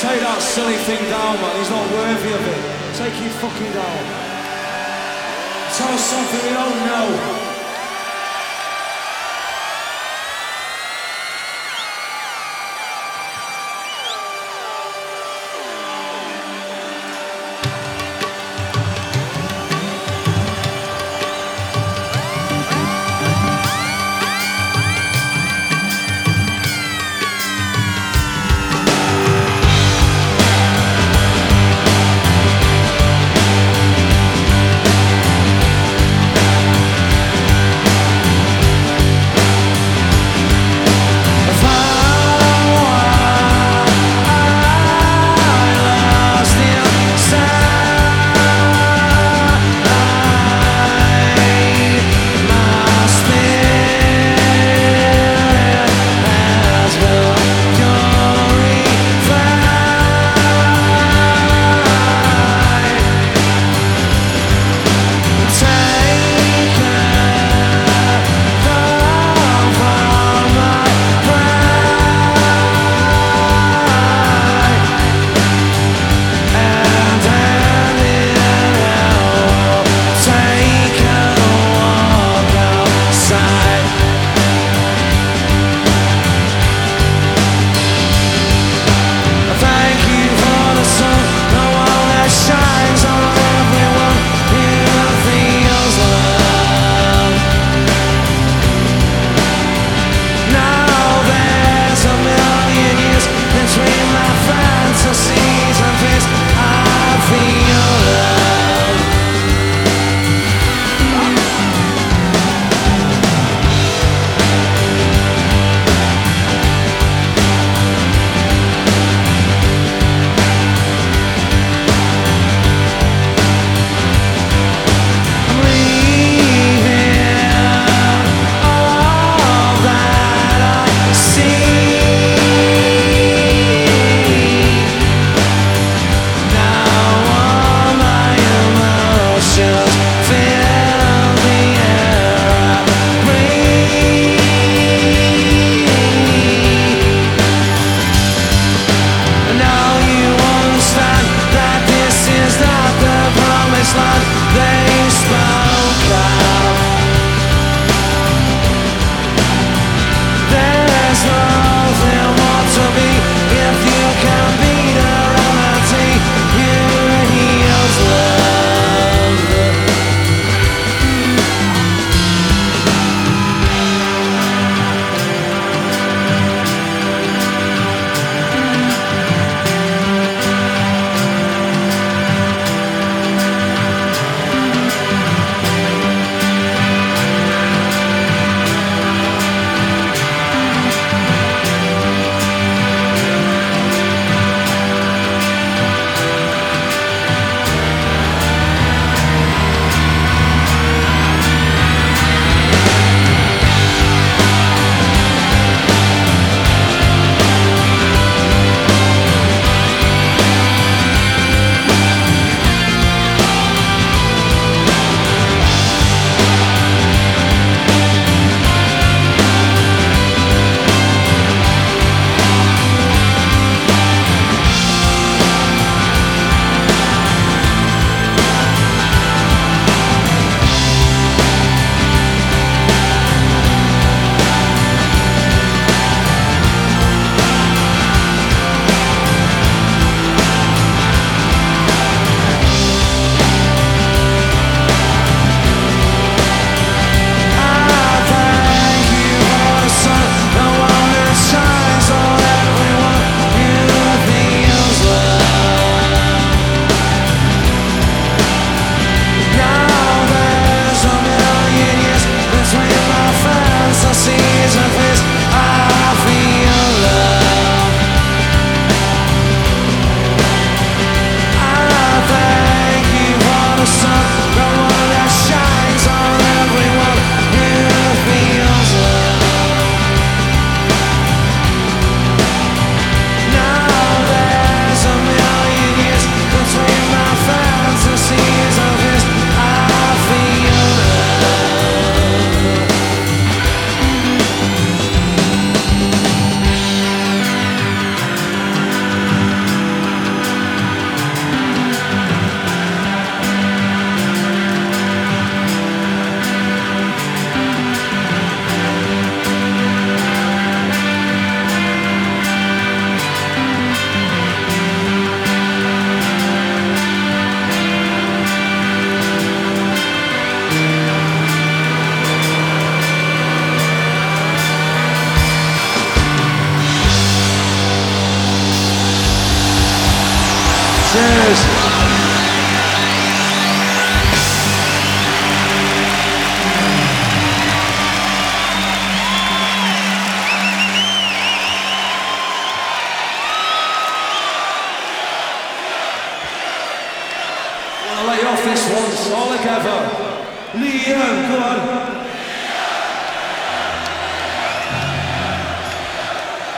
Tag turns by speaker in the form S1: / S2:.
S1: Take that silly thing down, man. He's not worthy of it. Take it fucking down. Tell us something we don't know. I'll lay off this one, solid ever. Liam, go on.